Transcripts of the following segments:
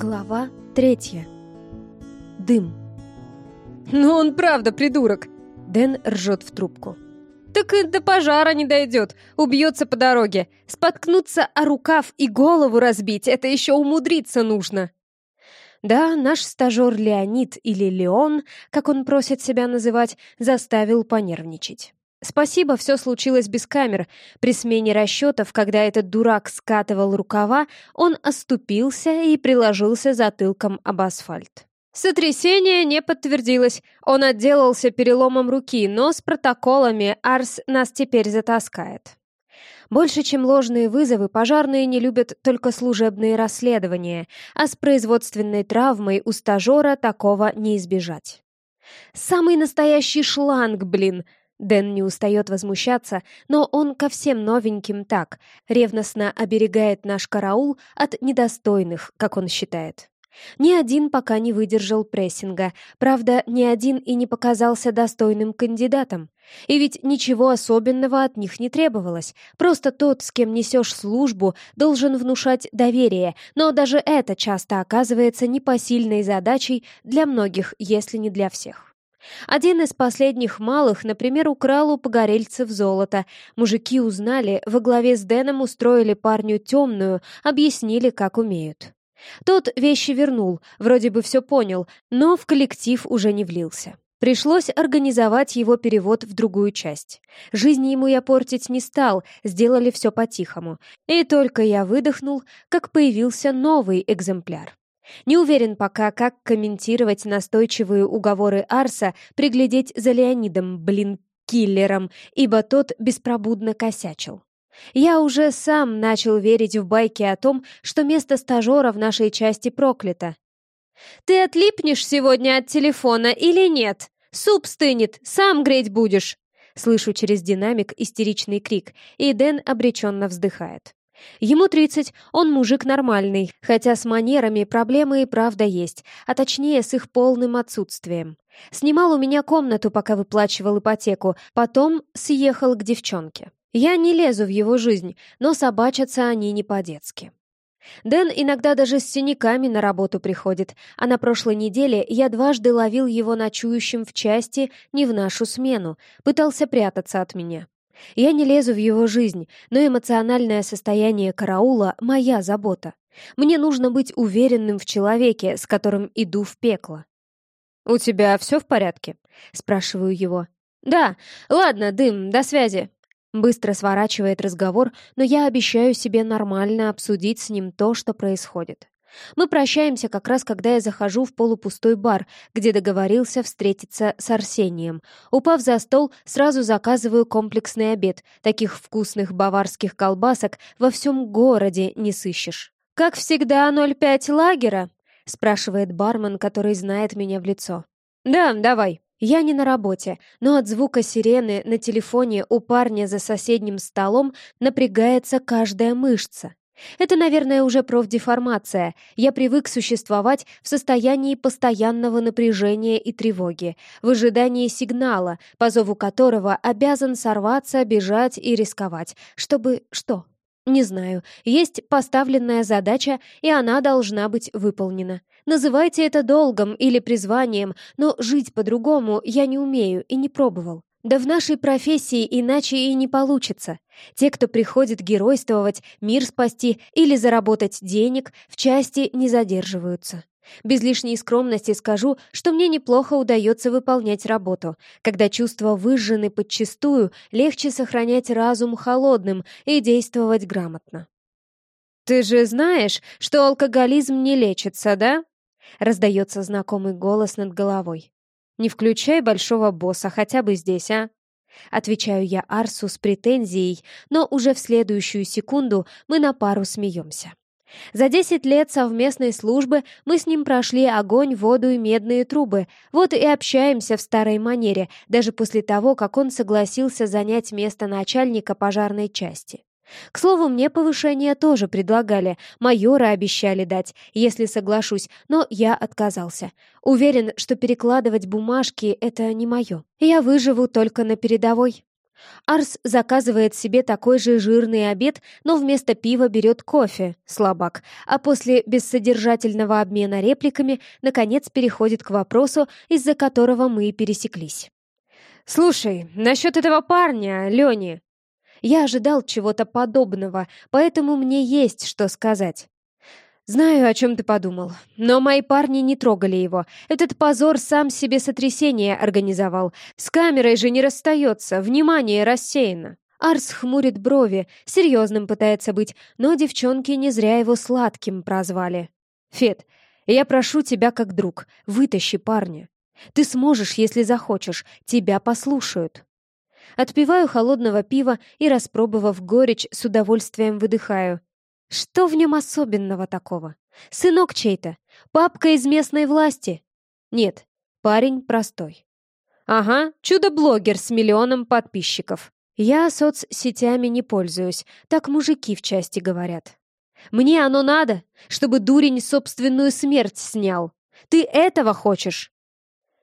Глава третья. Дым. «Ну он правда придурок!» Дэн ржет в трубку. «Так и до пожара не дойдет, убьется по дороге. Споткнуться о рукав и голову разбить — это еще умудриться нужно!» Да, наш стажер Леонид или Леон, как он просит себя называть, заставил понервничать. Спасибо, все случилось без камер. При смене расчетов, когда этот дурак скатывал рукава, он оступился и приложился затылком об асфальт. Сотрясение не подтвердилось. Он отделался переломом руки, но с протоколами Арс нас теперь затаскает. Больше, чем ложные вызовы, пожарные не любят только служебные расследования, а с производственной травмой у стажера такого не избежать. «Самый настоящий шланг, блин!» Дэн не устает возмущаться, но он ко всем новеньким так, ревностно оберегает наш караул от недостойных, как он считает. Ни один пока не выдержал прессинга, правда, ни один и не показался достойным кандидатом. И ведь ничего особенного от них не требовалось, просто тот, с кем несешь службу, должен внушать доверие, но даже это часто оказывается непосильной задачей для многих, если не для всех. Один из последних малых, например, украл у погорельцев золото. Мужики узнали, во главе с Дэном устроили парню темную, объяснили, как умеют. Тот вещи вернул, вроде бы все понял, но в коллектив уже не влился. Пришлось организовать его перевод в другую часть. Жизни ему я портить не стал, сделали все по-тихому. И только я выдохнул, как появился новый экземпляр. Не уверен пока, как комментировать настойчивые уговоры Арса приглядеть за Леонидом, блин, киллером, ибо тот беспробудно косячил. Я уже сам начал верить в байки о том, что место стажера в нашей части проклято. «Ты отлипнешь сегодня от телефона или нет? Суп стынет, сам греть будешь!» Слышу через динамик истеричный крик, и Дэн обреченно вздыхает. Ему 30, он мужик нормальный, хотя с манерами проблемы и правда есть, а точнее с их полным отсутствием. Снимал у меня комнату, пока выплачивал ипотеку, потом съехал к девчонке. Я не лезу в его жизнь, но собачатся они не по-детски. Дэн иногда даже с синяками на работу приходит, а на прошлой неделе я дважды ловил его ночующим в части не в нашу смену, пытался прятаться от меня. Я не лезу в его жизнь, но эмоциональное состояние караула — моя забота. Мне нужно быть уверенным в человеке, с которым иду в пекло. «У тебя все в порядке?» — спрашиваю его. «Да. Ладно, дым, до связи». Быстро сворачивает разговор, но я обещаю себе нормально обсудить с ним то, что происходит. Мы прощаемся как раз, когда я захожу в полупустой бар, где договорился встретиться с Арсением. Упав за стол, сразу заказываю комплексный обед. Таких вкусных баварских колбасок во всем городе не сыщешь. «Как всегда, 0,5 лагера?» — спрашивает бармен, который знает меня в лицо. «Да, давай». Я не на работе, но от звука сирены на телефоне у парня за соседним столом напрягается каждая мышца. Это, наверное, уже профдеформация. Я привык существовать в состоянии постоянного напряжения и тревоги, в ожидании сигнала, по зову которого обязан сорваться, бежать и рисковать. Чтобы что? Не знаю. Есть поставленная задача, и она должна быть выполнена. Называйте это долгом или призванием, но жить по-другому я не умею и не пробовал. Да в нашей профессии иначе и не получится. Те, кто приходит геройствовать, мир спасти или заработать денег, в части не задерживаются. Без лишней скромности скажу, что мне неплохо удается выполнять работу. Когда чувства выжжены подчистую, легче сохранять разум холодным и действовать грамотно. «Ты же знаешь, что алкоголизм не лечится, да?» Раздается знакомый голос над головой. Не включай большого босса хотя бы здесь, а?» Отвечаю я Арсу с претензией, но уже в следующую секунду мы на пару смеемся. За десять лет совместной службы мы с ним прошли огонь, воду и медные трубы. Вот и общаемся в старой манере, даже после того, как он согласился занять место начальника пожарной части. К слову, мне повышение тоже предлагали, майора обещали дать, если соглашусь, но я отказался. Уверен, что перекладывать бумажки — это не мое. Я выживу только на передовой. Арс заказывает себе такой же жирный обед, но вместо пива берет кофе, слабак, а после бессодержательного обмена репликами, наконец переходит к вопросу, из-за которого мы пересеклись. «Слушай, насчет этого парня, Лени...» Я ожидал чего-то подобного, поэтому мне есть что сказать. «Знаю, о чем ты подумал. Но мои парни не трогали его. Этот позор сам себе сотрясение организовал. С камерой же не расстается, внимание рассеяно». Арс хмурит брови, серьезным пытается быть, но девчонки не зря его сладким прозвали. «Фет, я прошу тебя как друг, вытащи парня. Ты сможешь, если захочешь, тебя послушают». Отпиваю холодного пива и, распробовав горечь, с удовольствием выдыхаю. Что в нем особенного такого? Сынок чей-то? Папка из местной власти? Нет, парень простой. Ага, чудо-блогер с миллионом подписчиков. Я соцсетями не пользуюсь, так мужики в части говорят. Мне оно надо, чтобы дурень собственную смерть снял. Ты этого хочешь?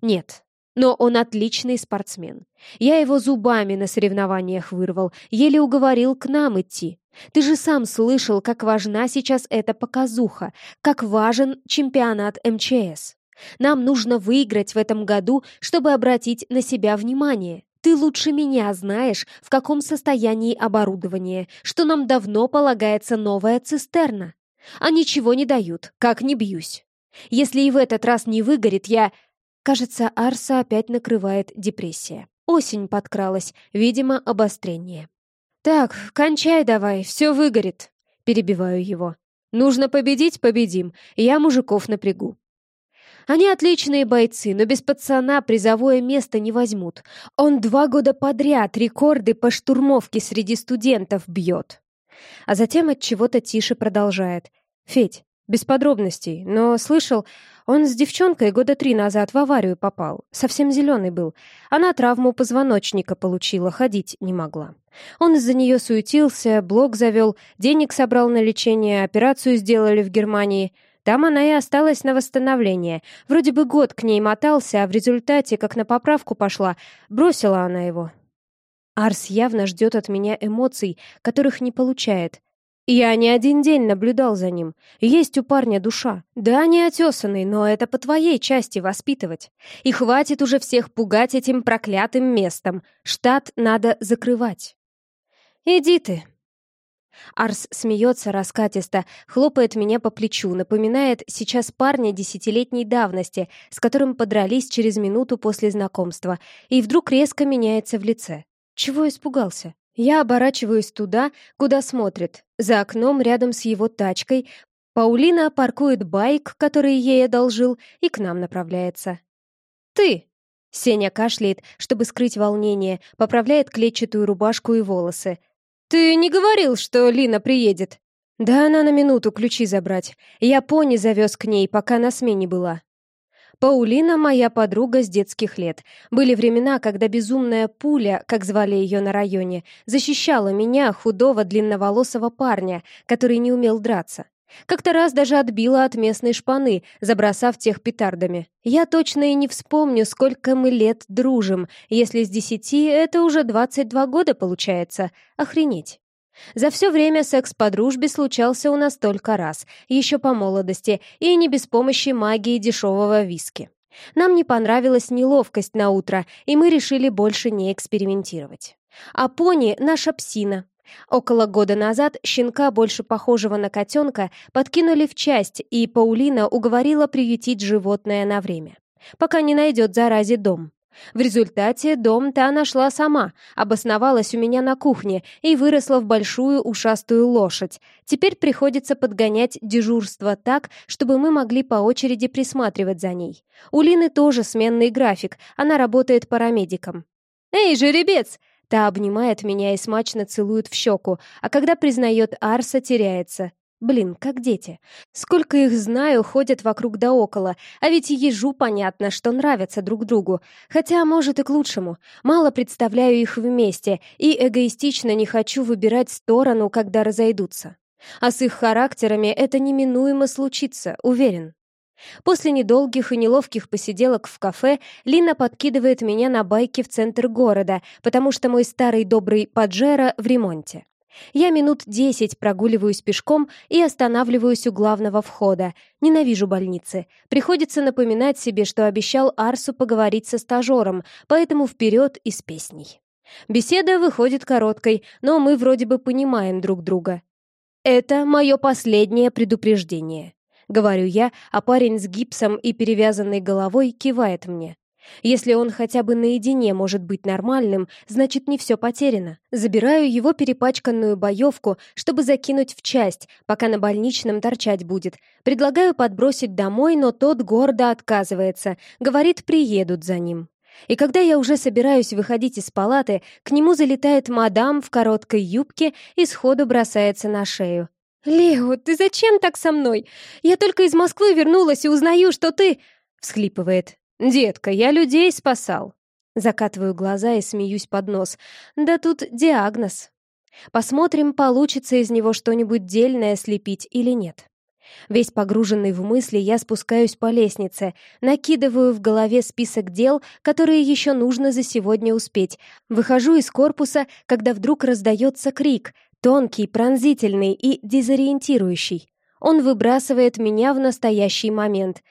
Нет, но он отличный спортсмен. Я его зубами на соревнованиях вырвал, еле уговорил к нам идти. Ты же сам слышал, как важна сейчас эта показуха, как важен чемпионат МЧС. Нам нужно выиграть в этом году, чтобы обратить на себя внимание. Ты лучше меня знаешь, в каком состоянии оборудование, что нам давно полагается новая цистерна. А ничего не дают, как не бьюсь. Если и в этот раз не выгорит, я... Кажется, Арса опять накрывает депрессия. Осень подкралась, видимо, обострение. «Так, кончай давай, все выгорит», — перебиваю его. «Нужно победить — победим, я мужиков напрягу». Они отличные бойцы, но без пацана призовое место не возьмут. Он два года подряд рекорды по штурмовке среди студентов бьет. А затем от чего-то тише продолжает. «Федь, без подробностей, но слышал, он с девчонкой года три назад в аварию попал. Совсем зеленый был. Она травму позвоночника получила, ходить не могла. Он из-за нее суетился, блог завел, денег собрал на лечение, операцию сделали в Германии. Там она и осталась на восстановление. Вроде бы год к ней мотался, а в результате, как на поправку пошла, бросила она его. Арс явно ждет от меня эмоций, которых не получает. Я не один день наблюдал за ним. Есть у парня душа. Да, не отесанный, но это по твоей части воспитывать. И хватит уже всех пугать этим проклятым местом. Штат надо закрывать. Иди ты. Арс смеется раскатисто, хлопает меня по плечу, напоминает сейчас парня десятилетней давности, с которым подрались через минуту после знакомства, и вдруг резко меняется в лице. Чего испугался? Я оборачиваюсь туда, куда смотрит. За окном рядом с его тачкой Паулина паркует байк, который ей одолжил, и к нам направляется. «Ты!» Сеня кашляет, чтобы скрыть волнение, поправляет клетчатую рубашку и волосы. «Ты не говорил, что Лина приедет?» «Да она на минуту ключи забрать. Я пони завез к ней, пока на смене была». Паулина — моя подруга с детских лет. Были времена, когда безумная пуля, как звали ее на районе, защищала меня, худого длинноволосого парня, который не умел драться. Как-то раз даже отбила от местной шпаны, забросав тех петардами. Я точно и не вспомню, сколько мы лет дружим. Если с десяти, это уже двадцать два года получается. Охренеть. За все время секс по дружбе случался у нас только раз, еще по молодости, и не без помощи магии дешевого виски. Нам не понравилась неловкость на утро, и мы решили больше не экспериментировать. А пони — наша псина. Около года назад щенка, больше похожего на котенка, подкинули в часть, и Паулина уговорила приютить животное на время, пока не найдет заразе дом. В результате дом та нашла сама, обосновалась у меня на кухне и выросла в большую ушастую лошадь. Теперь приходится подгонять дежурство так, чтобы мы могли по очереди присматривать за ней. У Лины тоже сменный график, она работает парамедиком. «Эй, жеребец!» Та обнимает меня и смачно целует в щеку, а когда признает Арса, теряется. Блин, как дети. Сколько их знаю, ходят вокруг да около, а ведь ежу понятно, что нравятся друг другу. Хотя, может, и к лучшему. Мало представляю их вместе, и эгоистично не хочу выбирать сторону, когда разойдутся. А с их характерами это неминуемо случится, уверен. После недолгих и неловких посиделок в кафе Лина подкидывает меня на байке в центр города, потому что мой старый добрый Паджеро в ремонте. Я минут десять прогуливаюсь пешком и останавливаюсь у главного входа. Ненавижу больницы. Приходится напоминать себе, что обещал Арсу поговорить со стажером, поэтому вперед и с песней. Беседа выходит короткой, но мы вроде бы понимаем друг друга. Это мое последнее предупреждение. Говорю я, а парень с гипсом и перевязанной головой кивает мне. Если он хотя бы наедине может быть нормальным, значит, не все потеряно. Забираю его перепачканную боевку, чтобы закинуть в часть, пока на больничном торчать будет. Предлагаю подбросить домой, но тот гордо отказывается. Говорит, приедут за ним. И когда я уже собираюсь выходить из палаты, к нему залетает мадам в короткой юбке и сходу бросается на шею. «Лео, ты зачем так со мной? Я только из Москвы вернулась и узнаю, что ты...» — всхлипывает. «Детка, я людей спасал». Закатываю глаза и смеюсь под нос. «Да тут диагноз. Посмотрим, получится из него что-нибудь дельное слепить или нет». Весь погруженный в мысли, я спускаюсь по лестнице, накидываю в голове список дел, которые еще нужно за сегодня успеть. Выхожу из корпуса, когда вдруг раздается крик, тонкий, пронзительный и дезориентирующий. Он выбрасывает меня в настоящий момент.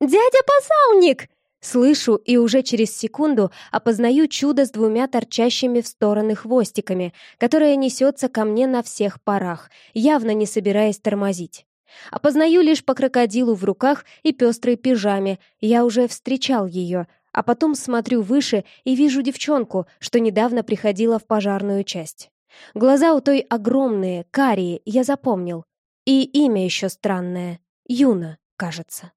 «Дядя Пасалник!» Слышу и уже через секунду опознаю чудо с двумя торчащими в стороны хвостиками, которое несется ко мне на всех парах, явно не собираясь тормозить. Опознаю лишь по крокодилу в руках и пестрой пижаме, я уже встречал ее, а потом смотрю выше и вижу девчонку, что недавно приходила в пожарную часть. Глаза у той огромные, карие, я запомнил. И имя еще странное. Юна, кажется.